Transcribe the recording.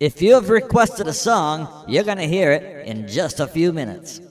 If you have requested a song, you're going to hear it in just a few minutes.